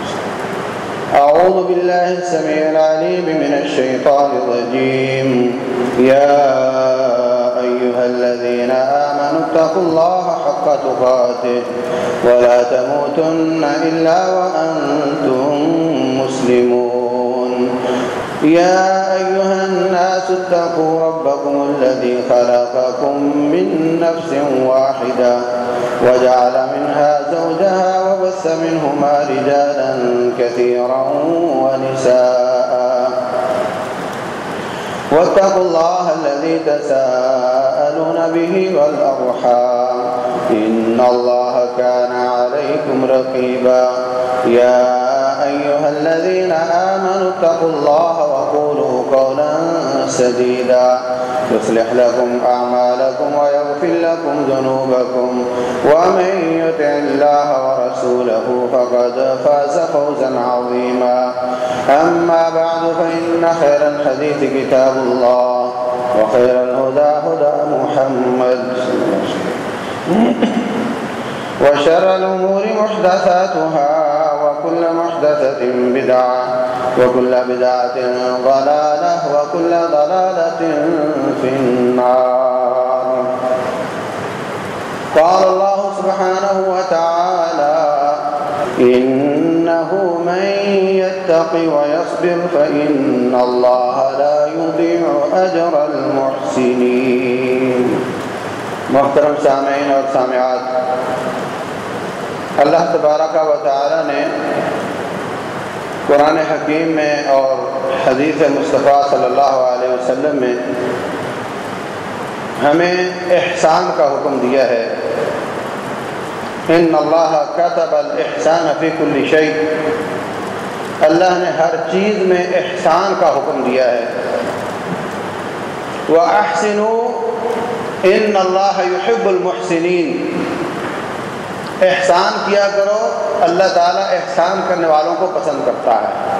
وسلم أعوذ بالله السميع العليم من الشيطان الرجيم. يا أيها الذين آمنوا اتقوا الله حق تقاته ولا تموتن إلا وأنتم مسلمون. يا أيها الناس اتقوا ربكم الذي خلقكم من نفس واحدة وجعل منها زوجها وبث منهما رجالا كثيرا ونساء واتقوا الله الذي تساءلون به والأرحام إن الله كان عليكم رقيبا يا أيها الذين آمنوا اتقوا الله وقولوا قولا سديدا. يصلح لكم أعمالكم ويغفر لكم ذنوبكم. ومن يطع الله ورسوله فقد فاز فوزا عظيما. أما بعد، فإن خير الحديث كتاب الله وخير الهدى هدى محمد. وشر الأمور محدثاتها وكل محدثة بدعة وكل بدعة ضلالة وكل ضلالة في النار. قال الله سبحانه وتعالى إنه من يتق ويصبر فإن الله لا يضيع أجر المحسنين. محترم سامعین اور سامعات اللہ تبارک و تعالی نے قرآن حکیم میں اور حدیث مصطفیٰ صلی اللہ علیہ وسلم میں ہمیں احسان کا حکم دیا ہے۔ ان اللہ کتب الاحسان فی کل شیء۔ اللہ نے ہر چیز میں احسان کا حکم دیا ہے۔ وَأَحْسِنُوا ان اللہ يحب المحسنین احسان کیا کرو، اللہ تعالیٰ احسان کرنے والوں کو پسند کرتا ہے۔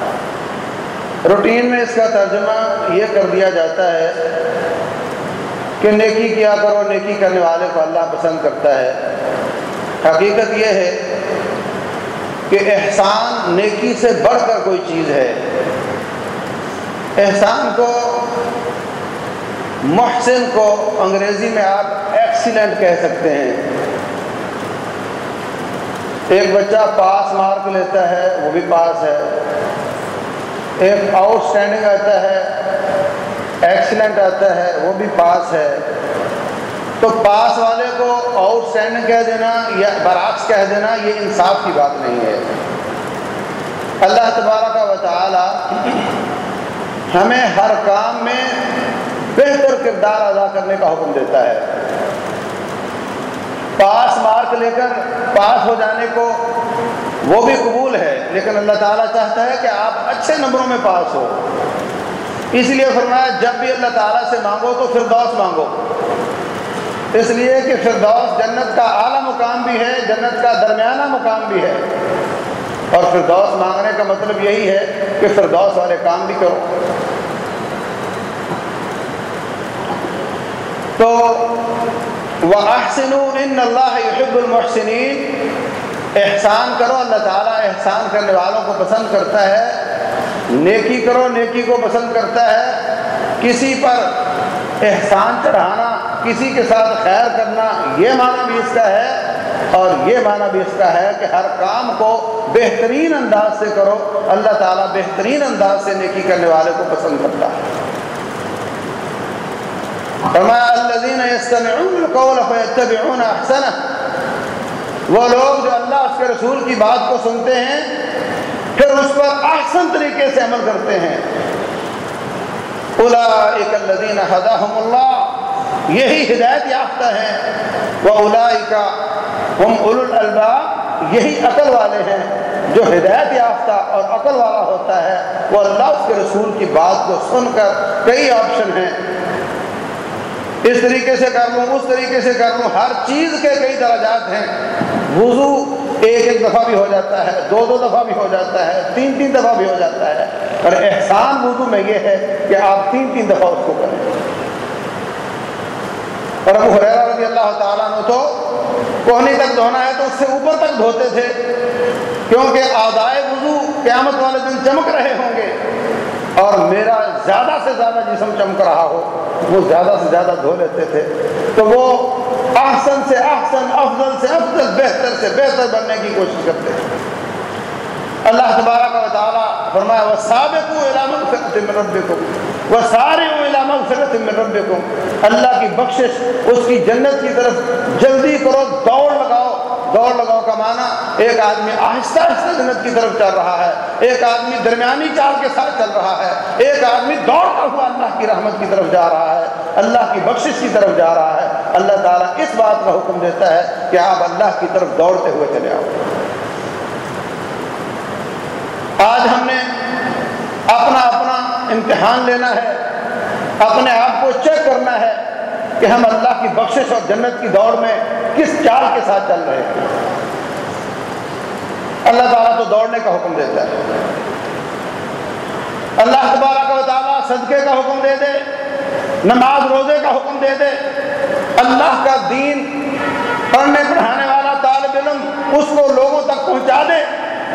روٹین میں اس کا ترجمہ یہ کر دیا جاتا ہے کہ نیکی کیا کرو، نیکی کرنے والے کو اللہ پسند کرتا ہے۔ حقیقت یہ ہے کہ احسان نیکی سے بڑھ کر کوئی چیز ہے۔ احسان کو، محسن کو انگریزی میں آپ ایکسیلنٹ کہہ سکتے ہیں۔ ایک بچہ پاس مارک لیتا ہے، وہ بھی پاس ہے۔ ایک آؤٹ اسٹینڈنگ آتا ہے ایکسیلنٹ آتا ہے، وہ بھی پاس ہے۔ تو پاس والے کو آؤٹ اسٹینڈنگ کہہ دینا یا برعکس کہہ دینا، یہ انصاف کی بات نہیں ہے۔ اللہ تبارہ کا وطالعہ ہمیں ہر کام میں بہتر کردار ادا کرنے کا حکم دیتا ہے۔ پاس مارک لے کر پاس ہو جانے کو وہ بھی قبول ہے، لیکن اللہ تعالیٰ چاہتا ہے کہ آپ اچھے نمبروں میں پاس ہو۔ اس لیے فرمایا، جب بھی اللہ تعالیٰ سے مانگو تو فردوس مانگو۔ اس لیے کہ فردوس جنت کا اعلیٰ مقام بھی ہے، جنت کا درمیانہ مقام بھی ہے۔ اور فردوس مانگنے کا مطلب یہی ہے کہ فردوس والے کام بھی کرو۔ تو وہ احسن ان اللہ یحب المحسنین احسان کرو، اللہ تعالیٰ احسان کرنے والوں کو پسند کرتا ہے۔ نیکی کرو، نیکی کو پسند کرتا ہے۔ کسی پر احسان چڑھانا، کسی کے ساتھ خیر کرنا، یہ معنی بھی اس کا ہے۔ اور یہ معنی بھی اس کا ہے کہ ہر کام کو بہترین انداز سے کرو۔ اللہ تعالیٰ بہترین انداز سے نیکی کرنے والے کو پسند کرتا ہے۔ فرمایا الذین یستمعون القول فیتبعون احسنہ وہ لوگ جو اللہ اس کے رسول کی بات کو سنتے ہیں، پھر اس پر احسن طریقے سے عمل کرتے ہیں۔ اولئک الذین ہداہم اللہ، یہی ہدایت یافتہ ہیں۔ وہ اولئک ہم اولو الالباب، یہی عقل والے ہیں۔ جو ہدایت یافتہ اور عقل والا ہوتا ہے، وہ اللہ اس کے رسول کی بات کو سن کر کئی آپشن ہیں۔ اس طریقے سے کر لوں، اس طریقے سے کر لوں، ہر چیز کے کئی درجات ہیں۔ وضو ایک ایک دفعہ بھی ہو جاتا ہے، دو دو دفعہ بھی ہو جاتا ہے، تین تین دفعہ بھی ہو جاتا ہے۔ اور احسان وضو میں یہ ہے کہ آپ تین تین دفعہ اس کو کریں۔ اور ابو حریرہ رضی اللہ تعالیٰ نے تو کوہنی تک دھونا ہے تو اس سے اوپر تک دھوتے تھے، کیونکہ آدائے وضو قیامت والے دن چمک رہے ہوں گے۔ اور میرا زیادہ سے زیادہ جسم چمک رہا ہو، وہ زیادہ سے زیادہ دھو لیتے تھے۔ تو وہ احسن سے احسن، افضل سے افضل، بہتر سے بہتر بننے کی کوشش کرتے تھے۔ اللہ تبارک و تعالیٰ فرمایا وہ سابق من ربکم وہ سارے من ربکم اللہ کی بخشش، اس کی جنت کی طرف جلدی کرو، دوڑ لگاؤ۔ دوڑ لگاؤ کا معنی، ایک آدمی آہستہ آہستہ جنت کی طرف چل رہا ہے، ایک آدمی درمیانی چال کے ساتھ چل رہا ہے، ایک آدمی دوڑتا ہوا اللہ کی رحمت کی طرف جا رہا ہے، اللہ کی بخشش کی طرف جا رہا ہے۔ اللہ تعالیٰ اس بات کا حکم دیتا ہے کہ آپ اللہ کی طرف دوڑتے ہوئے چلے آؤ۔ آج ہم نے اپنا اپنا امتحان لینا ہے، اپنے آپ کو چیک کرنا ہے۔ کہ ہم اللہ کی بخشش اور جنت کی دوڑ میں کس چال کے ساتھ چل رہے ہیں؟ اللہ تعالیٰ تو دوڑنے کا حکم دیتا ہے۔ اللہ تبارہ کا تعالیٰ صدقے کا حکم دے دے، نماز روزے کا حکم دے دے۔ اللہ کا دین پڑھنے پڑھانے والا طالب علم اس کو لوگوں تک پہنچا دے،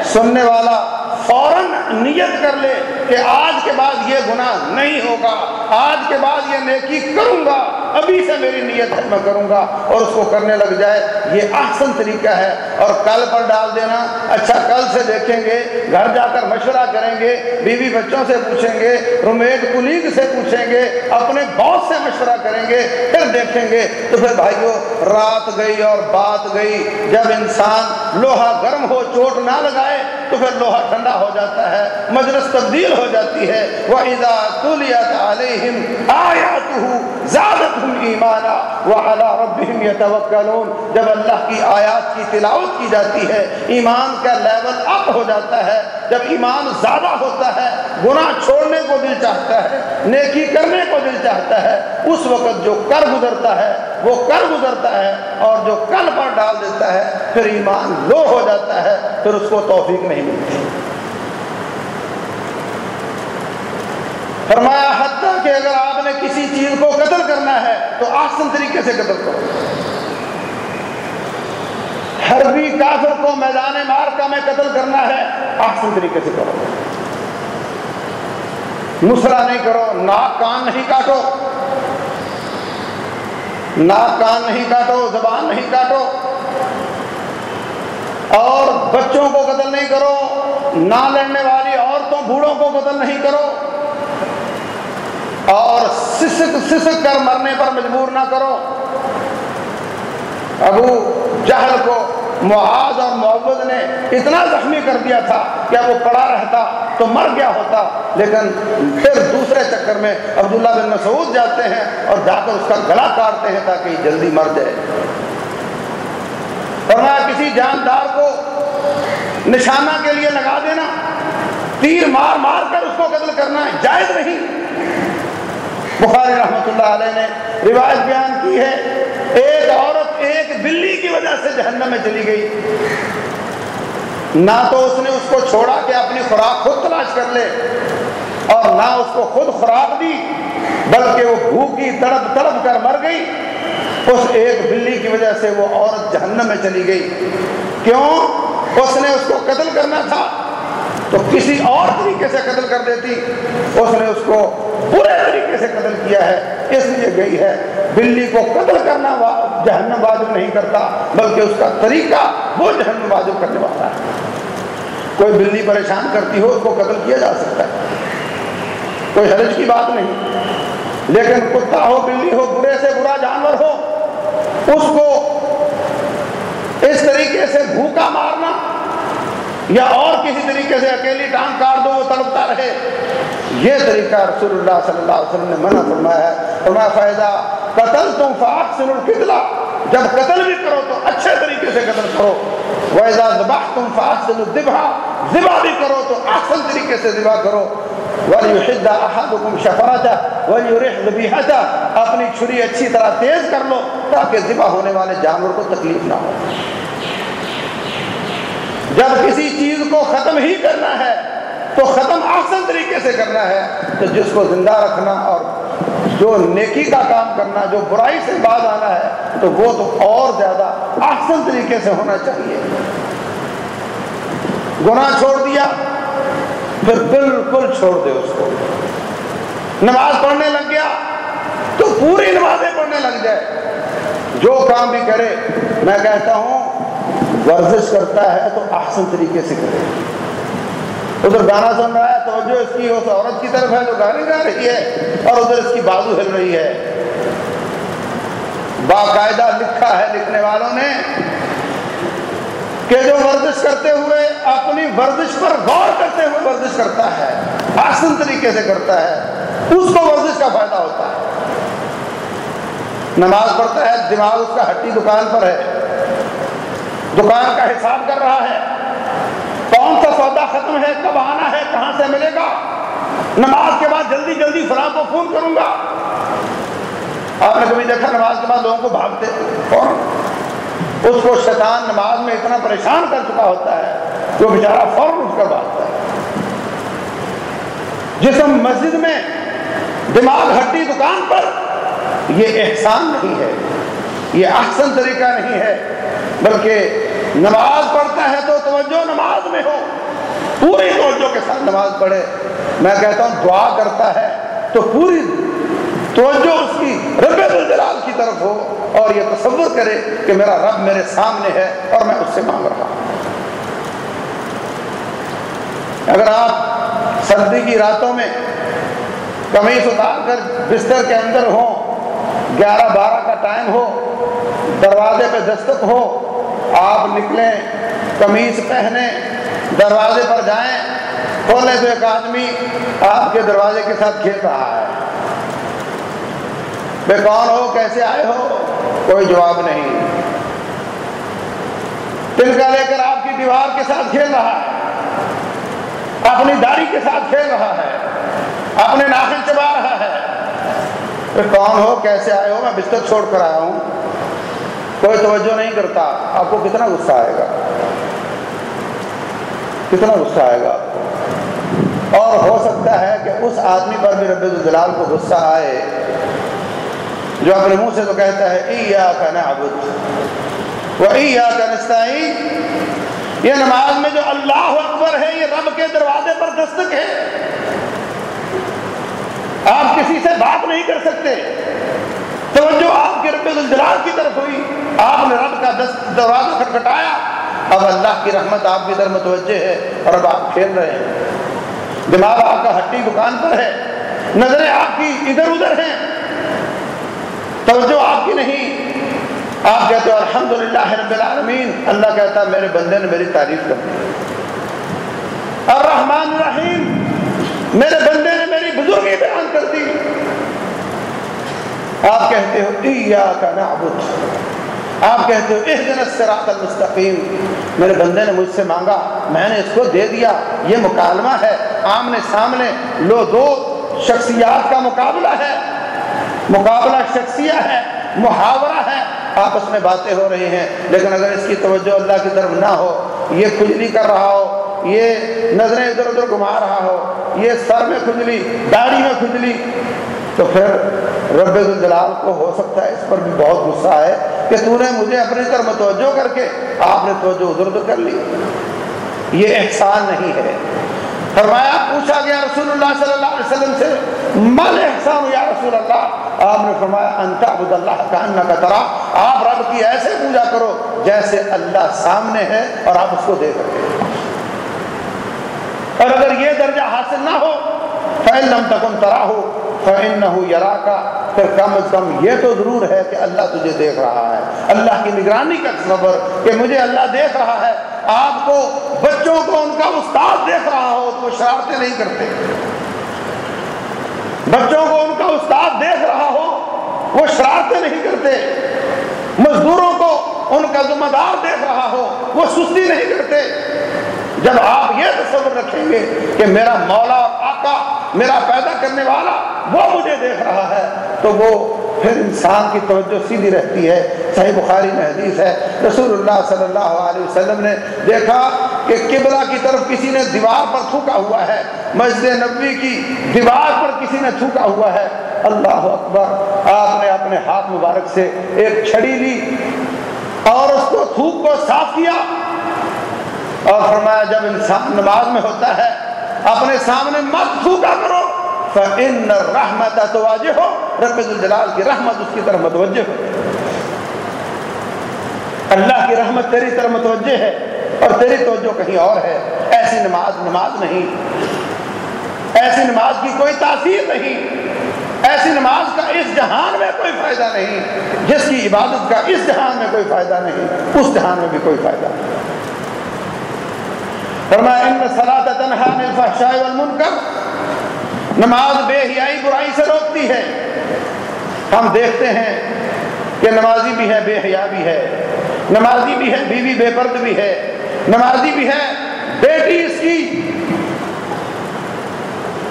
سننے والا فوراً نیت کر لے کہ آج کے بعد یہ گناہ نہیں ہوگا، آج کے بعد یہ نیکی کروں گا۔ ابھی سے میری نیت ہے، میں کروں گا اور اس کو کرنے لگ جائے۔ یہ احسن طریقہ ہے۔ اور کل پر ڈال دینا۔ اچھا کل سے دیکھیں گے، گھر جا کر مشورہ کریں گے، بیوی بچوں سے پوچھیں گے رومیٹ کلیگ سے پوچھیں گے، اپنے باس سے مشورہ کریں گے، پھر دیکھیں گے۔ تو پھر بھائیو، رات گئی اور بات گئی۔ جب انسان لوہا گرم ہو، چوٹ نہ لگائے تو پھر لوہا ٹھنڈا ہو جاتا ہے، مجلس تبدیل ہو جاتی ہے۔ وَإِذَا تُلِيَتْ عَلَيْهِمْ آيَاتُهُ زَادَتْهُمْ ایمانا وَعَلَى رَبِّهِمْ يَتَوَكَّلُونَ جب اللہ کی آیات کی تلاوت کی جاتی ہے، ایمان کا لیول اپ ہو جاتا ہے۔ جب ایمان زیادہ ہوتا ہے، گناہ چھوڑنے کو دل چاہتا ہے، نیکی کرنے کو دل چاہتا ہے، اس وقت جو کر گزرتا ہے، وہ کر گزرتا ہے اور جو کل پر ڈال دیتا ہے، پھر ایمان لو ہو جاتا ہے، پھر اس کو توفیق نہیں ملتی۔ فرمایا، حتیٰ کہ اگر آپ نے کسی چیز کو قتل کرنا ہے، تو آسن طریقے سے قتل کرو۔ ہر بھی کافر کو میدان مارکا میں قتل کرنا ہے آسن طریقے سے کرو۔ مسرا نہیں کرو، ناک کان نہیں کاٹو۔ ناک کان نہیں کاٹو، زبان نہیں کاٹو۔ اور بچوں کو قتل نہیں کرو، نہ لڑنے والی عورتوں، بوڑھوں کو قتل نہیں کرو۔ اور سسک سسک کر مرنے پر مجبور نہ کرو۔ ابو جہل کو معاذ اور معوض نے اتنا زخمی کر دیا تھا کہ وہ پڑا رہتا تو مر گیا ہوتا، لیکن پھر دوسرے چکر میں عبداللہ بن مسعود جاتے ہیں اور جا کر اس کا گلا کاٹتے ہیں تاکہ جلدی مر جائے۔ فرمایا کسی جاندار کو نشانہ کے لیے لگا دینا، تیر مار مار کر اس کو قتل کرنا جائز نہیں۔ بخاری رحمۃ اللہ علیہ نے روایت بیان کی ہے، ایک عورت ایک بلی کی وجہ سے جہنم میں چلی گئی۔ نہ تو اس نے اس کو چھوڑا کہ اپنی خوراک خود تلاش کر لے، اور نہ اس کو خود خوراک دی، بلکہ وہ بھوکی تڑپ تڑپ کر مر گئی۔ اس ایک بلی کی وجہ سے وہ عورت جہنم میں چلی گئی۔ کیوں؟ اس نے اس کو قتل کرنا تھا۔ تو کسی اور طریقے سے قتل کر دیتی۔ اس نے اس کو برے طریقے سے قتل کیا ہے۔ اس لیے گئی ہے۔ بلی کو قتل کرنا جہنم واجب نہیں کرتا، بلکہ اس کا طریقہ وہ جہنم واجب کرنے والا ہے۔ کوئی بلی پریشان کرتی ہو اس کو قتل کیا جا سکتا ہے۔ کوئی حرج کی بات نہیں۔ لیکن کتا ہو، بلی ہو، برے سے برا جانور ہو اس کو اس طریقے سے بھوکا مارنا یا اور کسی طریقے سے اکیلی ٹانگ کاٹ دو وہ تڑپتا رہے، یہ طریقہ رسول اللہ صلی اللہ علیہ وسلم نے منع فرمایا ہے۔ فرمایا فائدہ قتل تم فاق سن القتلا جب قتل بھی کرو تو اچھے طریقے سے قتل کرو۔ ویزا ذبح تم فاصل ذبح ذبح بھی کرو تو احسن طریقے سے ذبح کرو۔ وَلْيُحِدَّ أَحَدُكُمْ شَفَرَتَ وَلْيُرِحْ ذُبِحَتَ اپنی چھری اچھی طرح تیز کر لو تاکہ ذبح ہونے والے جانور کو تکلیف نہ ہو۔ جب کسی چیز کو ختم ہی کرنا ہے، تو ختم احسن طریقے سے کرنا ہے، تو جس کو زندہ رکھنا اور جو نیکی کا کام کرنا، جو برائی سے بعد آنا ہے، تو وہ تو اور زیادہ احسن طریقے سے ہونا چاہیے۔ گناہ چھوڑ دیا پھر بالکل چھوڑ دے اس کو۔ نماز پڑھنے لگ گیا تو پوری نمازیں پڑھنے لگ جائے۔ جو کام بھی کرے، میں کہتا ہوں، ورزش کرتا ہے تو احسن طریقے سے کرے۔ ادھر گانا سن رہا ہے، توجہ اس کی، اس عورت کی طرف ہے جو گانے گا رہی ہے، اور ادھر اس کی بازو ہل رہی ہے۔ باقاعدہ لکھا ہے لکھنے والوں نے۔ کہ جو ورزش کرتے ہوئے اپنی ورزش پر غور کرتے ہوئے ورزش کرتا ہے آسن طریقے سے کرتا ہے، اس کو ورزش کا فائدہ ہوتا ہے۔ نماز پڑھتا ہے، دماغ اس کا ہٹی دکان پر ہے۔ دکان کا حساب کر رہا ہے۔ کون سا سودا ختم ہے، کب آنا ہے، کہاں سے ملے گا؟ نماز کے بعد جلدی جلدی فلاں کو فون کروں گا۔ آپ نے کبھی دیکھا نماز کے بعد لوگوں کو بھاگتے؟ فوراً اس کو شیطان نماز میں اتنا پریشان کر چکا ہوتا ہے جو بیچارہ فوراً اٹھ کر بھاگتا ہے۔ جسم مسجد میں دماغ ہٹی دکان پر یہ احسان نہیں ہے، یہ احسن طریقہ نہیں ہے، بلکہ نماز پڑھتا ہے تو توجہ نماز میں ہو، پوری توجہ کے ساتھ نماز پڑھے۔ میں کہتا ہوں دعا کرتا ہے تو پوری توجہ اس کی، رب الجلال کی طرف ہو اور یہ تصور کرے کہ میرا رب میرے سامنے ہے اور میں اس سے مانگ رہا ہوں۔ اگر آپ سردی کی راتوں میں کمیز اتار کر بستر کے اندر ہوں، گیارہ بارہ کا ٹائم ہو، دروازے پہ دستک ہو، آپ نکلیں کمیز پہنے دروازے پر جائیں کھولے تو ایک آدمی آپ کے دروازے کے ساتھ کھیل رہا ہے۔ بے کون ہو، کیسے آئے ہو؟ کوئی جواب نہیں۔ تلکا لے کر آپ کی دیوار کے ساتھ کھیل رہا ہے۔ اپنی داڑھی کے ساتھ کھیل رہا ہے۔ اپنے ناخن چبا رہا ہے۔ کون ہو، کیسے آئے ہو؟ میں بستر چھوڑ کر آیا ہوں۔ کوئی توجہ نہیں کرتا۔ آپ کو کتنا غصہ آئے گا؟ کتنا غصہ آئے گا؟ آپ کو اور ہو سکتا ہے کہ اس آدمی پر بھی رب الجلال کو غصہ آئے۔ جو اپنے منہ سے تو کہتا ہے ایاک نعبد و ایاک نستعین. یہ نماز میں جو اللہ اکبر ہے، یہ رب کے دروازے پر دستک ہے۔ آپ کسی سے بات نہیں کر سکتے۔ توجہ آپ کے رب الجلال کی طرف ہوئی۔ آپ نے رب کا دست دروازہ کھٹکھٹایا۔ اب اللہ کی رحمت آپ کی طرف متوجہ ہے اور اب آپ کھیل رہے ہیں۔ دماغ آپ کا ہٹی دکان پر ہے۔ نظریں آپ کی ادھر ادھر ہیں۔ توجہ آپ کی نہیں، آپ کہتے ہو الحمدللہ رب العالمین، اللہ کہتا ہے میرے بندے نے میری تعریف کر دی۔ الرحمن الرحیم، میرے بندے نے میری بزرگی بیان کر دی۔ آپ کہتے ہو، ایاک نعبد۔ آپ کہتے ہو، اہدنا الصراط المستقیم۔ میرے بندے نے مجھ سے مانگا، میں نے اس کو دے دیا۔ یہ مکالمہ ہے، آمنے سامنے لو دو شخصیات کا مقابلہ ہے۔ مقابلہ شخصیہ ہے، محاورہ ہے، آپس میں باتیں ہو رہی ہیں، لیکن اگر اس کی توجہ اللہ کی طرف نہ ہو، یہ کھجلی کر رہا ہو، یہ نظریں ادھر ادھر گھما رہا ہو، یہ سر میں کھجلی، داڑھی میں کھجلی، تو پھر رب الجلال کو ہو سکتا ہے، اس پر بھی بہت غصہ ہے کہ تو نے مجھے اپنی طرف متوجہ کر کے آپ نے توجہ ادھر ادھر کر لی۔ یہ احسان نہیں ہے۔ فرمایا، پوچھا گیا رسول اللہ صلی اللہ علیہ وسلم سے مل احسان یا رسول اللہ؟ آپ نے فرمایا انت عبد اللہ کا کا ترا. آپ رب کی ایسے پوجا کرو جیسے اللہ سامنے ہے اور آپ اس کو دیکھ رہے ہیں۔ اور اگر یہ درجہ حاصل نہ ہو، فَإِن لَمْ تَكُنْ تَرَاهُ، فَإِنَّهُ يَرَاكَ، پھر کم از کم یہ تو ضرور ہے کہ اللہ تجھے دیکھ رہا ہے۔ اللہ کی نگرانی کا تصور کہ مجھے اللہ دیکھ رہا ہے۔ آپ کو بچوں کو ان کا استاد دیکھ رہا ہو تو شرارتیں نہیں کرتے۔ بچوں کو ان کا استاد دیکھ رہا ہو، وہ شرارتیں نہیں کرتے۔ مزدوروں کو ان کا ذمہ دار دیکھ رہا ہو، وہ سستی نہیں کرتے۔ جب آپ یہ تصور رکھیں گے کہ میرا مولا آقا میرا پیدا کرنے والا وہ مجھے دیکھ رہا ہے، تو وہ پھر انسان کی توجہ سیدھی رہتی ہے۔ صحیح بخاری میں حدیث ہے، رسول اللہ صلی اللہ علیہ وسلم نے دیکھا کہ قبلہ کی طرف کسی نے دیوار پر تھوکا ہوا ہے، مسجد نبوی کی دیوار پر کسی نے تھوکا ہوا ہے۔ اللہ اکبر، آپ نے اپنے ہاتھ مبارک سے ایک چھڑی لی اور اس کو تھوک کو صاف کیا اور فرمایا، جب انسان نماز میں ہوتا ہے، اپنے سامنے مت تھوکا کرو۔ فَإِنَّ الرَّحْمَةَ تُوَاجِهُ، رب الجلال کی رحمت اس کی طرف متوجہ ہو۔ اللہ کی رحمت تیری طرف متوجہ ہے۔ اور تیری توجہ کہیں اور ہے؟ ایسی نماز نماز نہیں۔ ایسی نماز کی کوئی تاثیر نہیں۔ ایسی نماز کا اس جہان میں کوئی فائدہ نہیں۔ جس کی عبادت کا اس جہان میں کوئی فائدہ نہیں، اس جہان میں بھی کوئی فائدہ نہیں۔ فرمایا، ان صلاۃ تنہا عن الفحشاء والمنکر نماز بے حیائی، برائی سے روکتی ہے۔ ہم دیکھتے ہیں کہ نمازی بھی ہے، بے حیا بھی ہے۔ نمازی بھی ہے، بیوی بے پرد بھی ہے۔ نمازی بھی ہے، بیٹی اس کی۔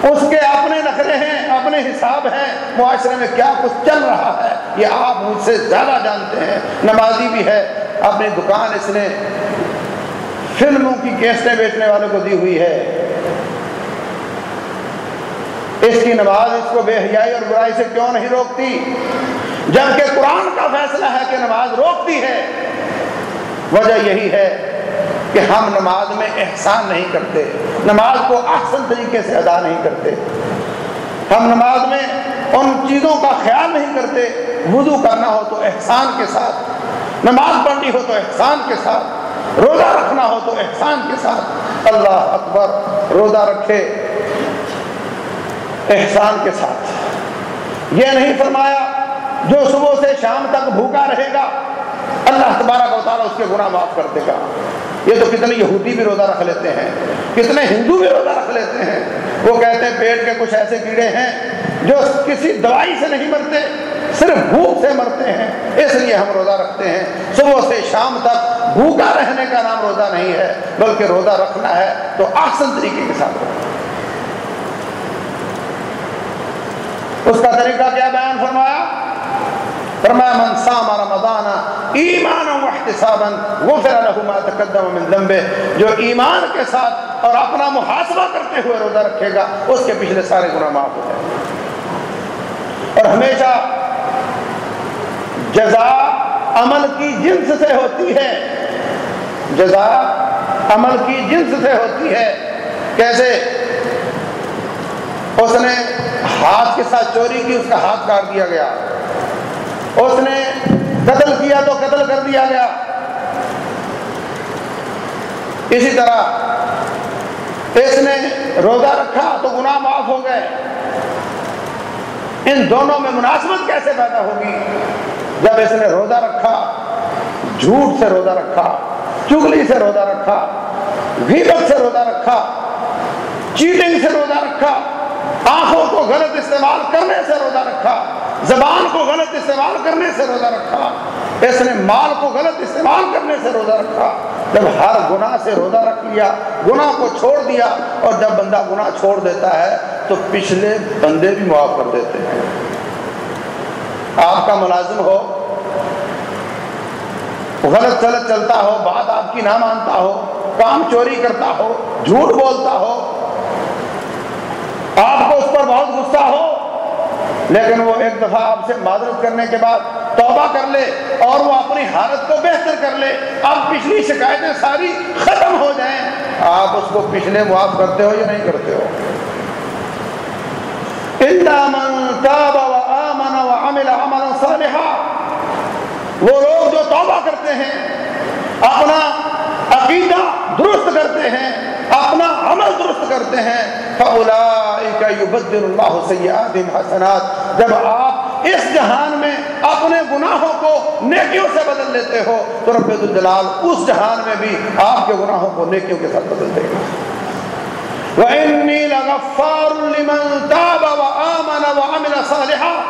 اس کے اپنے نخرے ہیں، اپنے حساب ہیں۔ معاشرے میں کیا کچھ چل رہا ہے، یہ آپ مجھ سے زیادہ جانتے ہیں۔ نمازی بھی ہے، اپنی دکان اس نے فلموں کی کیسٹیں بیچنے والوں کو دی ہوئی ہے۔ اس کی نماز اس کو بے حیائی اور برائی سے کیوں نہیں روکتی؟ جبکہ قرآن کا فیصلہ ہے کہ نماز روکتی ہے۔ وجہ یہی ہے کہ ہم نماز میں احسان نہیں کرتے، نماز کو احسن طریقے سے ادا نہیں کرتے۔ ہم نماز میں ان چیزوں کا خیال نہیں کرتے، وضو کرنا ہو تو احسان کے ساتھ، نماز پڑھنی ہو تو احسان کے ساتھ، روزہ رکھنا ہو تو احسان کے ساتھ۔ اللہ اکبر، روزہ رکھے احسان کے ساتھ۔ یہ نہیں فرمایا جو صبح سے شام تک بھوکا رہے گا، اللہ تبارک و تعالیٰ اس کے گناہ معاف کر دے گا۔ یہ تو کتنے یہودی بھی روزہ رکھ لیتے ہیں، کتنے ہندو بھی روزہ رکھ لیتے ہیں۔ وہ کہتے ہیں پیٹ کے کچھ ایسے کیڑے ہیں جو کسی دوائی سے نہیں مرتے، صرف بھوک سے مرتے ہیں، اس لیے ہم روزہ رکھتے ہیں۔ صبح سے شام تک بھوکا رہنے کا نام روزہ نہیں ہے، بلکہ روزہ رکھنا ہے تو آسن طریقے کے ساتھ۔ رکھنا اس کا طریقہ کیا فرمایا من سام رمضان ایمان و احتسابا غفر له ما تقدم من ذنبه، جو ایمان کے ساتھ اور اپنا محاسبہ کرتے ہوئے روزہ رکھے گا، اس کے پچھلے سارے گناہ معاف ہو جائیں اور ہمیشہ جزا عمل کی جنس سے ہوتی ہے۔ جزا عمل کی جنس سے ہوتی ہے۔ کیسے؟ اس نے ہاتھ کے ساتھ چوری کی، اس کا ہاتھ کاٹ دیا گیا۔ اس نے قتل کیا تو قتل کر دیا گیا۔ اسی طرح اس نے روزہ رکھا تو گناہ معاف ہو گئے۔ ان دونوں میں مناسبت کیسے پیدا ہوگی؟ جب اس نے روزہ رکھا، جھوٹ سے روزہ رکھا، چگلی سے روزہ رکھا، غیبت سے روزہ رکھا، چیٹنگ سے روزہ رکھا آنکھوں کو غلط استعمال کرنے سے روزہ رکھا، زبان کو غلط استعمال کرنے سے روزہ رکھا، اس نے مال کو غلط استعمال کرنے سے روزہ رکھا۔ جب ہر گناہ سے روزہ رکھ لیا، گناہ کو چھوڑ دیا اور جب بندہ گناہ چھوڑ دیتا ہے، تو پچھلے بندے بھی معاف کر دیتے ہیں۔ آپ کا ملازم ہو، غلط غلط چلتا ہو، بات آپ کی نہ مانتا ہو، کام چوری کرتا ہو، جھوٹ بولتا ہو، آپ کو پر بہت غصہ ہو۔ لیکن وہ ایک دفعہ آپ سے معذرت کرنے کے بعد توبہ کر لے اور وہ اپنی حالت کو بہتر کر لے۔ اب پچھلی شکایتیں ساری ختم ہو جائیں۔ آپ اس کو پچھلے معاف کرتے ہو یا نہیں کرتے ہو؟ وہ لوگ جو توبہ کرتے ہیں، اپنا عقیدہ درست کرتے ہیں، اپنا عمل درست کرتے ہیں۔ يُبَدِّلُ اللَّهُ سَيِّئَاتِهِمْ حَسَنَاتٍ۔ جب آپ اس جہان میں اپنے گناہوں کو نیکیوں سے بدل لیتے ہو، تو رب الجلال اس جہان میں بھی آپ کے گناہوں کو نیکیوں کے ساتھ بدل دے گا وَإِنِّي لَغَفَّارٌ لِمَن تَابَ وَآمَنَ وَعَمِلَ صَالِحًا۔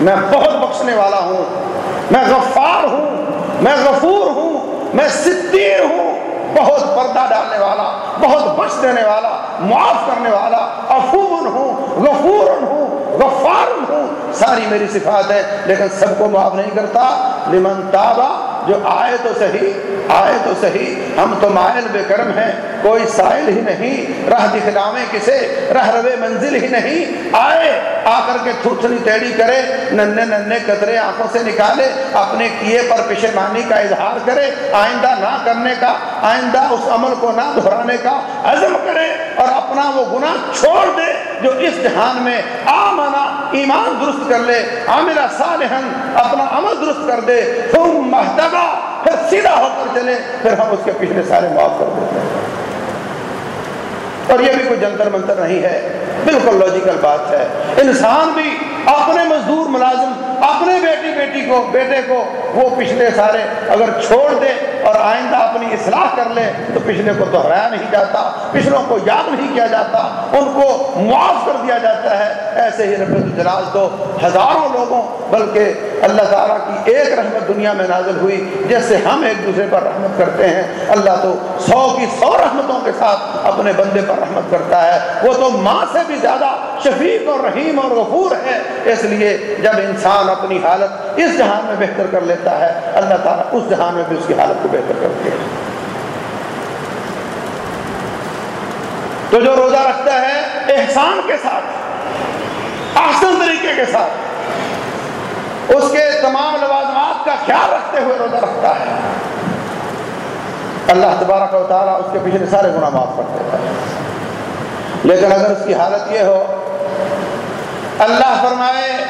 میں بہت بخشنے والا ہوں، میں غفار ہوں، میں غفور ہوں۔ میں ستیر ہوں، بہت پردہ ڈالنے والا، بہت بخش دینے والا، معاف کرنے والا افون ہوں غفور ہوں غفار ہوں، ساری میری صفات ہے لیکن سب کو معاف نہیں کرتا۔ لمن تابا جو آئے تو صحیح آئے تو صحیح ہم تو مائل بے کرم ہیں۔ کوئی سائل ہی نہیں، راہ دکھلاویں کسے، راہ روے منزل ہی نہیں۔ آئے، آ کر کے تھوتنی تیڑی کرے، ننے ننے قطرے آنکھوں سے نکالے، اپنے کیے پر پشیمانی کا اظہار کرے، آئندہ نہ کرنے کا، آئندہ اس عمل کو نہ دہرانے کا عزم کرے اور اپنا وہ گناہ چھوڑ دے جو اس جہان میں آمنا، ایمان درست کر لے، عاملہ صالحن اپنا عمل درست کر دے۔ ثم محتبہ پھر سیدھا ہو کر چلے، پھر ہم اس کے پچھلے سارے معاف کر دیتے ہیں۔ اور یہ بھی کوئی جنتر منتر نہیں ہے۔ بالکل لاجیکل بات ہے۔ انسان بھی اپنے مزدور ملازم، اپنے بیٹی بیٹی کو، بیٹے کو وہ پچھلے سارے اگر چھوڑ دے اور آئندہ اپنی اصلاح کر لے تو پچھلے کو دہرایا نہیں جاتا، پچھلوں کو یاد نہیں کیا جاتا، ان کو معاف کر دیا جاتا ہے۔ ایسے ہی رب الجلال تو ہزاروں لوگوں، بلکہ اللہ تعالیٰ کی ایک رحمت دنیا میں نازل ہوئی، جس سے ہم ایک دوسرے پر رحمت کرتے ہیں۔ اللہ تو سو کی سو رحمتوں کے ساتھ اپنے بندے پر رحمت کرتا ہے۔ وہ تو ماں سے بھی زیادہ شفیق اور رحیم اور غفور ہے۔ اس لیے جب انسان اپنی حالت اس جہان میں بہتر کر لیتا ہے، اللہ تعالیٰ اس جہان میں بھی اس کی حالت کو بہتر کرتے ہیں تو جو روزہ رکھتا ہے، احسان کے ساتھ آسن طریقے کے ساتھ، اس کے تمام لوازمات کا خیال رکھتے ہوئے روزہ رکھتا ہے۔ اللہ تبارک و تعالیٰ اس کے پچھلے سارے گناہ معاف کر دیتا ہے۔ لیکن اگر اس کی حالت یہ ہو اللہ فرمائے،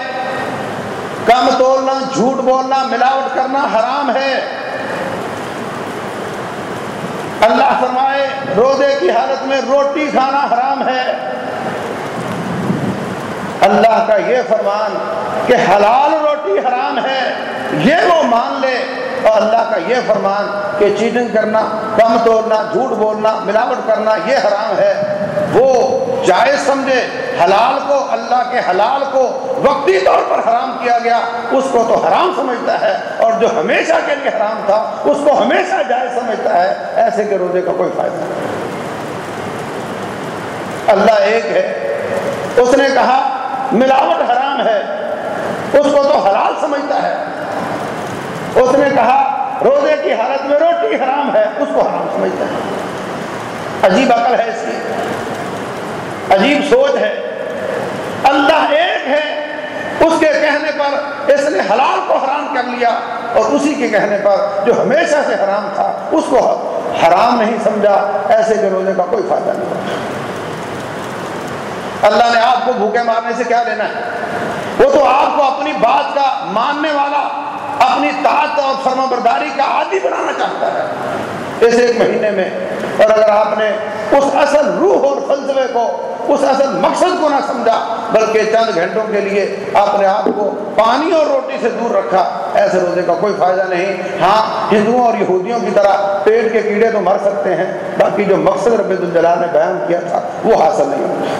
کم تولنا، جھوٹ بولنا، ملاوٹ کرنا حرام ہے۔ اللہ فرمائے، روزے کی حالت میں روٹی کھانا حرام ہے۔ اللہ کا یہ فرمان کہ حلال روٹی حرام ہے، یہ وہ مان لے۔ اور اللہ کا یہ فرمان کہ چیٹنگ کرنا کم توڑنا، جھوٹ بولنا، ملاوٹ کرنا، یہ حرام ہے۔ وہ جائز سمجھے، حلال کو، اللہ کے حلال کو وقتی طور پر حرام کیا گیا، اس کو تو حرام سمجھتا ہے۔ اور جو ہمیشہ کے لیے حرام تھا، اس کو ہمیشہ جائز سمجھتا ہے۔ ایسے کے روزے کا کوئی فائدہ نہیں۔ اللہ ایک ہے۔ اس نے کہا، ملاوٹ حرام ہے۔ اس کو تو حلال سمجھتا ہے۔ اس نے کہا، روزے کی حالت میں روٹی حرام ہے، اس کو حرام سمجھتا ہے عجیب عقل ہے اس کی۔ عجیب سوچ ہے۔ اللہ ایک ہے، اس کے کہنے پر اس نے حلال کو حرام کر لیا اور اسی کے کہنے پر جو ہمیشہ سے حرام تھا، اس کو حرام نہیں سمجھا۔ ایسے کے روزے کا کوئی فائدہ نہیں۔ اللہ نے آپ کو بھوکے مارنے سے کیا لینا ہے؟ وہ تو آپ کو اپنی بات کا ماننے والا اپنی طاقت اور فرما برداری کا عادی بنانا چاہتا ہے۔ اس ایک مہینے میں، اور اگر آپ نے اس اصل روح اور فلسفے کو، اس اصل مقصد کو نہ سمجھا، بلکہ چند گھنٹوں کے لیے آپ نے آپ کو پانی اور روٹی سے دور رکھا، ایسے روزے کا کوئی فائدہ نہیں۔ ہاں ہندوؤں اور یہودیوں کی طرح پیٹ کے کیڑے تو مر سکتے ہیں، باقی جو مقصد رب الجلال نے بیان کیا تھا، وہ حاصل نہیں ہوتا۔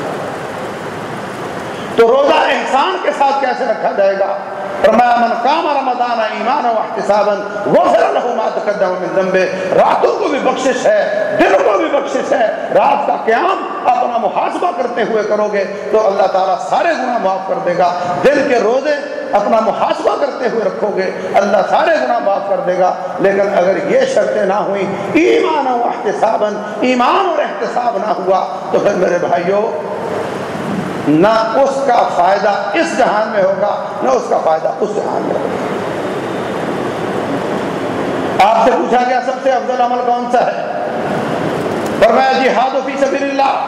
تو روزہ احسان کے ساتھ کیسے رکھا جائے گا؟ فرمایا من قام رمضان ایمان و احتسابا غفر له ما تقدم من ذنبه. راتوں کو بھی بخشش ہے دن کو بھی بخشش ہے۔ رات کا قیام اپنا محاسبہ کرتے ہوئے کرو گے تو اللہ تعالیٰ سارے گناہ معاف کر دے گا۔ دل کے روزے اپنا محاسبہ کرتے ہوئے رکھو گے، اللہ سارے گناہ معاف کر دے گا۔ لیکن اگر یہ شرطیں نہ ہوئیں ایمان و احتسابا ایمان اور احتساب نہ ہوا، تو پھر میرے بھائیوں نہ اس کا فائدہ اس جہان میں ہوگا، نہ اس کا فائدہ اس جہان میں ہوگا۔ آپ سے پوچھا گیا سب سے افضل عمل کون سا ہے؟ فرمایا، جہاد و فی سبیل اللہ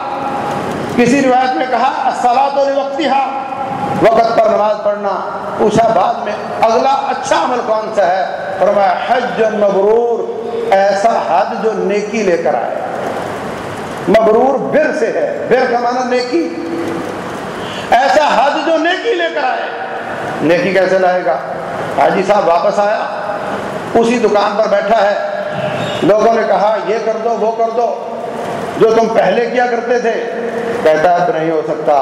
کسی روایت میں کہا الصلاۃ لوقتها، وقت پر نماز پڑھنا۔ پوچھا بعد میں، اگلا اچھا عمل کون سا ہے؟ فرمایا، حج مبرور، ایسا حج جو نیکی لے کر آئے۔ مبرور بر سے ہے، بر کا معنی نیکی۔ ایسا حج جو نیکی لے کر آئے۔ نیکی کیسے لائے گا؟ حاجی صاحب واپس آیا۔ اسی دکان پر بیٹھا ہے۔ لوگوں نے کہا، یہ کر دو، وہ کر دو۔ جو تم پہلے کیا کرتے تھے۔ کہتا ہے نہیں ہو سکتا۔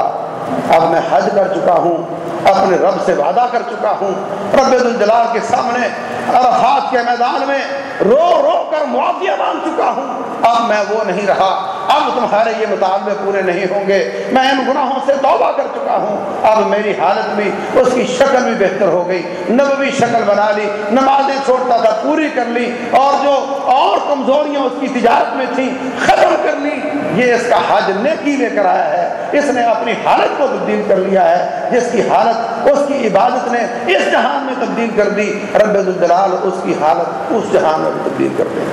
اب میں حج کر چکا ہوں۔ اپنے رب سے وعدہ کر چکا ہوں۔ رب الجلال کے سامنے عرفات کے میدان میں رو رو کر معافیہ مانگ چکا ہوں۔ اب میں وہ نہیں رہا۔ اب تمہارے یہ مطالبے پورے نہیں ہوں گے۔ میں ان گناہوں سے توبہ کر چکا ہوں۔ اب میری حالت بھی اس کی شکل بھی بہتر ہو گئی۔ نبوی شکل بنا لی، نمازیں چھوڑتا تھا، پوری کر لی۔ اور جو اور کمزوریاں اس کی تجارت میں تھیں، ختم کر لی۔ یہ اس کا حج نیکی لے کر آیا ہے۔ اس نے اپنی حالت کو تبدیل کر لیا ہے۔ جس کی حالت، اس کی عبادت نے اس جہان میں تبدیل کر دی۔ رب الجلال اس کی حالت اس جہان میں تبدیل کر دیں۔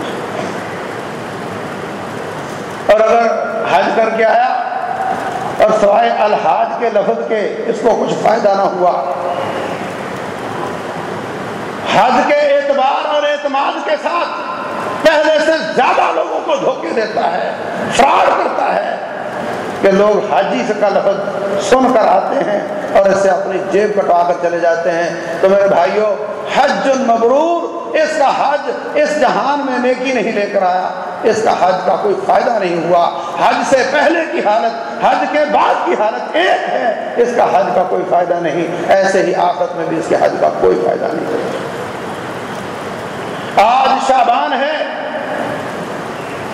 اور اگر حج کر کے آیا اور سوائے الحاج کے لفظ کے اس کو کچھ فائدہ نہ ہوا، حج کے اعتبار اور اعتماد کے ساتھ پہلے سے زیادہ لوگوں کو دھوکے دیتا ہے، فراڈ کرتا ہے کہ لوگ حاجی سے کا لفظ سن کر آتے ہیں اور اس سے اپنی جیب کٹوا کر چلے جاتے ہیں۔ تو میرے بھائیوں، حج المبرور، اس کا حج اس جہان میں نیکی نہیں لے کر آیا۔ اس کا حج کا کوئی فائدہ نہیں ہوا۔ حج سے پہلے کی حالت، حج کے بعد کی حالت ایک ہے۔ اس کا حج کا کوئی فائدہ نہیں۔ ایسے ہی آفت میں بھی اس کے حج کا کوئی فائدہ نہیں۔ آج شابان ہے۔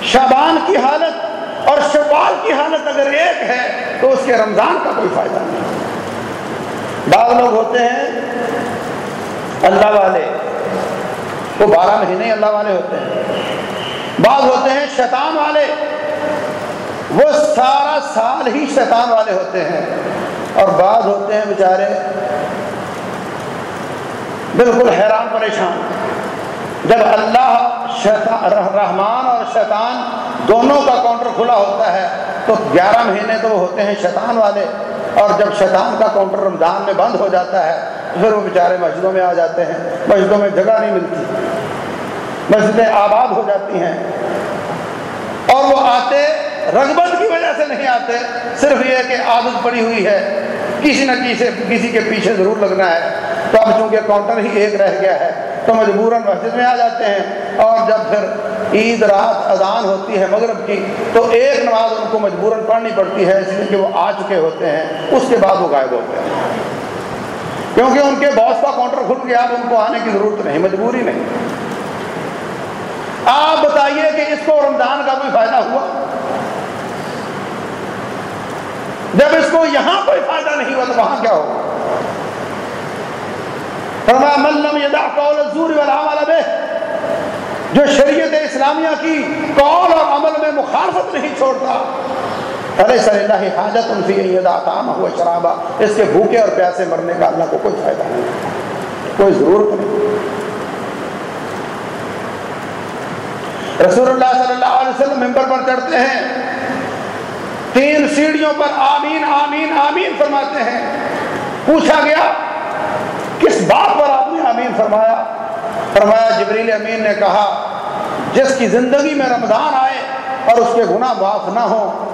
شابان کی حالت اور شوال کی حالت اگر ایک ہے تو اس کے رمضان کا کوئی فائدہ نہیں۔ بعض لوگ ہوتے ہیں، اللہ والے، وہ بارہ مہینے اللہ والے ہوتے ہیں۔ بعض ہوتے ہیں شیطان والے، وہ سارا سال ہی شیطان والے ہوتے ہیں۔ اور بعض ہوتے ہیں بیچارے، بالکل حیران پریشان۔ جب اللہ رحمان اور شیطان دونوں کا کاؤنٹر کھلا ہوتا ہے۔ تو گیارہ مہینے تو وہ ہوتے ہیں شیطان والے۔ اور جب شیطان کا کاؤنٹر رمضان میں بند ہو جاتا ہے پھر وہ بیچارے مسجدوں میں آ جاتے ہیں۔ مسجدوں میں جگہ نہیں ملتی۔ مسجدیں آباد ہو جاتی ہیں۔ اور وہ آتے، رغبت کی وجہ سے نہیں آتے، صرف یہ کہ عادت پڑی ہوئی ہے۔ کسی نہ کسی کسی کے پیچھے ضرور لگنا ہے۔ تو اب چونکہ کاؤنٹر ہی ایک رہ گیا ہے تو مجبوراً مسجد میں آ جاتے ہیں اور جب پھر عید رات اذان ہوتی ہے مغرب کی، تو ایک نماز ان کو مجبوراً پڑھنی پڑتی ہے اس لیے کہ وہ آ چکے ہوتے ہیں، اس کے بعد وہ غائب ہوتے ہیں کیونکہ ان کے باس کا کاؤنٹر کھل گیا، اب ان کو آنے کی ضرورت نہیں، مجبوری نہیں۔ آپ بتائیے کہ اس کو رمضان کا کوئی فائدہ ہوا؟ جب اس کو یہاں کوئی فائدہ نہیں ہوا تو وہاں کیا ہوگا؟ فرمایا ملم یدا قول الزور والعمل به، جو شریعت اسلامیہ کی قول اور عمل میں مخالفت نہیں چھوڑتا علیہ صلی اللہ حاجت ان فی یدا طعام ہوا شرابا اس کے بھوکے اور پیاسے مرنے کا اللہ کو کوئی فائدہ نہیں، کوئی ضرورت نہیں۔ رسول اللہ صلی اللہ علیہ وسلم ممبر پر چڑھتے ہیں، تین سیڑھیوں پر آمین آمین آمین فرماتے ہیں۔ پوچھا گیا کس بات پر آپ نے امین فرمایا؟ فرمایا جبریل امین نے کہا، جس کی زندگی میں رمضان آئے اور اس کے گناہ معاف نہ ہو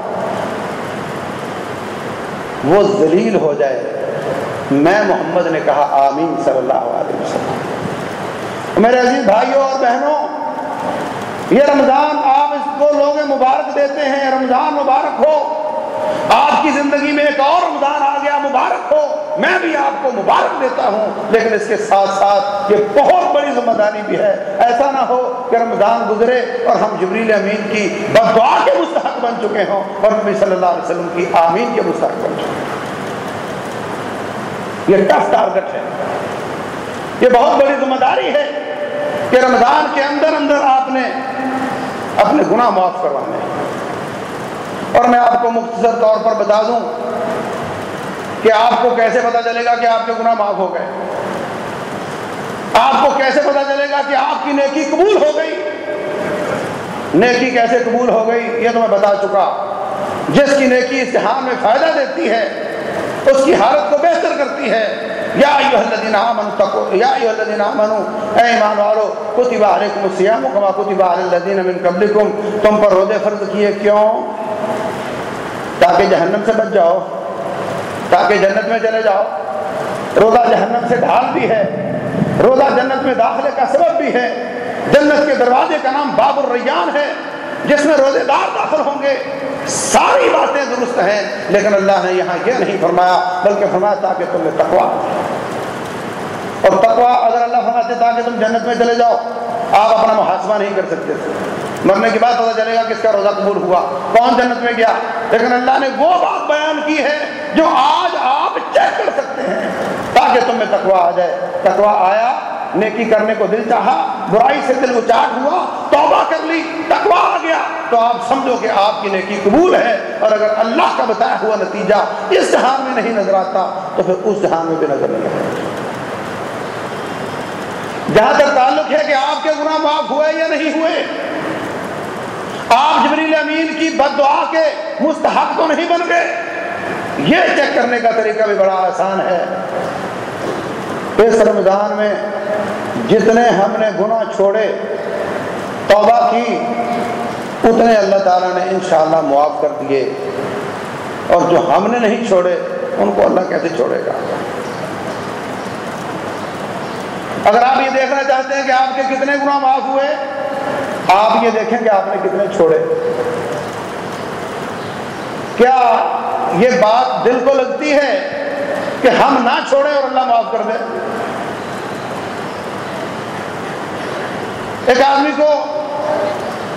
وہ ذلیل ہو جائے۔ میں محمد نے کہا، آمین صلی اللہ علیہ وسلم۔ میرے عزیز بھائیوں اور بہنوں، یہ رمضان آپ اس کو لوگ مبارک دیتے ہیں، رمضان مبارک ہو۔ آپ کی زندگی میں ایک اور رمضان آ گیا، مبارک ہو۔ میں بھی آپ کو مبارک دیتا ہوں، لیکن اس کے ساتھ ساتھ یہ بہت بڑی ذمہ داری بھی ہے۔ ایسا نہ ہو کہ رمضان گزرے اور ہم جبریل امین کی بدعا کے مستحق بن چکے ہوں اور نبی صلی اللہ علیہ وسلم کی آمین کے مستحق بن چکے ہیں یہ ٹف ٹارگٹ ہے۔ یہ بہت بڑی ذمہ داری ہے کہ رمضان کے اندر اندر آپ نے اپنے گناہ معاف کروانے اور میں آپ کو مختصر طور پر بتا دوں کہ آپ کو کیسے پتا چلے گا کہ آپ کے گناہ معاف ہو گئے؟ آپ کو کیسے پتا چلے گا کہ آپ کی نیکی قبول ہو گئی؟ نیکی کیسے قبول ہو گئی؟ یہ تو میں بتا چکا۔ جس کی نیکی اس جہان میں فائدہ دیتی ہے، اس کی حالت کو بہتر کرتی ہے۔ یا ایوہ الذین آمنوا تقو یا الذین آمنوا، اے ایمان والو، کتب علیکم الصیام کما کتب علی الذین من قبلکم۔ تم پر روزے فرض کیے کیوں؟ تاکہ جہنم سے بچ جاؤ۔ تاکہ جنت میں چلے جاؤ۔ روزہ جہنم سے ڈھال بھی ہے۔ روزہ جنت میں داخلے کا سبب بھی ہے۔ جنت کے دروازے کا نام باب الریان ہے، جس میں روزے دار داخل ہوں گے۔ ساری باتیں درست ہیں، لیکن اللہ نے یہاں یہ نہیں فرمایا، بلکہ فرمایا تاکہ تمہیں تقوا اور تقوا اگر اللہ فرماتے تاکہ تم جنت میں چلے جاؤ، آپ اپنا محاسبہ نہیں کر سکتے۔ مرنے کے بعد پتا چلے گا کس کا روزہ قبول ہوا، کون جنت میں گیا۔ لیکن اللہ نے وہ بات بیان کی ہے جو آج آپ چیک کر سکتے ہیں۔ تاکہ تم میں تقوا آ جائے۔ تقوا آیا، نیکی کرنے کو دل چاہا، برائی سے دل اچاٹ ہوا، توبہ کر لی تقوا آ گیا۔ تو آپ سمجھو کہ آپ کی نیکی قبول ہے۔ اور اگر اللہ کا بتایا ہوا نتیجہ اس جہان میں نہیں نظر آتا، تو پھر اس جہان میں بھی نظر نہیں آتا۔ جہاں تک تعلق ہے کہ آپ کے گناہ معاف ہوئے یا نہیں ہوئے، آپ جبریل امین کی بد دعا کے مستحق تو نہیں بن گئے۔ یہ چیک کرنے کا طریقہ بھی بڑا آسان ہے۔ اس رمضان میں جتنے ہم نے گناہ چھوڑے، توبہ کی، اتنے اللہ تعالیٰ نے انشاءاللہ معاف کر دیے۔ اور جو ہم نے نہیں چھوڑے، ان کو اللہ کیسے چھوڑے گا؟ اگر آپ یہ دیکھنا چاہتے ہیں کہ آپ کے کتنے گناہ معاف ہوئے، آپ یہ دیکھیں کہ آپ نے کتنے چھوڑے۔ کیا یہ بات دل کو لگتی ہے کہ ہم نہ چھوڑیں اور اللہ معاف کر دے۔ ایک آدمی کو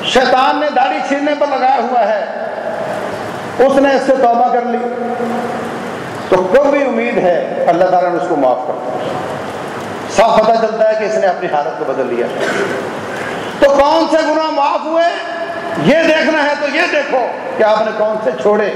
شیطان نے داڑھی چھیرنے پر لگایا ہوا ہے۔ اس نے اس سے توبہ کر لی۔ تو کوئی بھی امید ہے اللہ تعالیٰ نے اس کو معاف کر دیا۔ صاف پتہ چلتا ہے کہ اس نے اپنی حالت کو بدل لیا۔ تو کون سے گناہ معاف ہوئے؟ یہ دیکھنا ہے تو یہ دیکھو کہ آپ نے کون سے چھوڑے۔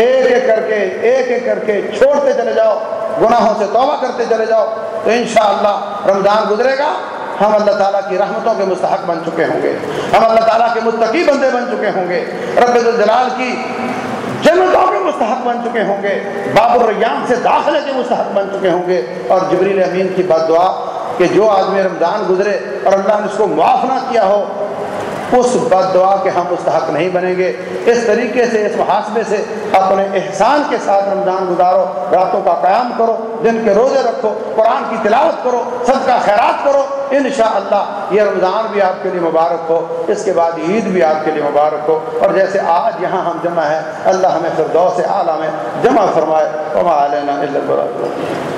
ایک ایک کر کے، ایک ایک کر کے چھوڑتے چلے جاؤ، گناہوں سے توبہ کرتے چلے جاؤ، تو انشاءاللہ رمضان گزرے گا۔ ہم اللہ تعالیٰ کی رحمتوں کے مستحق بن چکے ہوں گے۔ ہم اللہ تعالیٰ کے متقی بندے بن چکے ہوں گے۔ رب الجلال کی جنتوں کے مستحق بن چکے ہوں گے۔ باب الریان سے داخلے کے مستحق بن چکے ہوں گے۔ اور جبریل امین کی بد دعا کہ جو آدمی رمضان گزرے اور اللہ نے اس کو معاف نہ کیا ہو اس بد دعا کے ہم مستحق نہیں بنیں گے۔ اس طریقے سے، اس محاسبے سے اپنے احسان کے ساتھ رمضان گزارو، راتوں کا قیام کرو، دن کے روزے رکھو، قرآن کی تلاوت کرو، صدقہ خیرات کرو۔ انشاءاللہ یہ رمضان بھی آپ کے لیے مبارک ہو، اس کے بعد عید بھی آپ کے لیے مبارک ہو۔ اور جیسے آج یہاں ہم جمع ہیں، اللہ ہمیں فردوس اعلیٰ میں جمع فرمائے۔ وما علینا الا البلاغ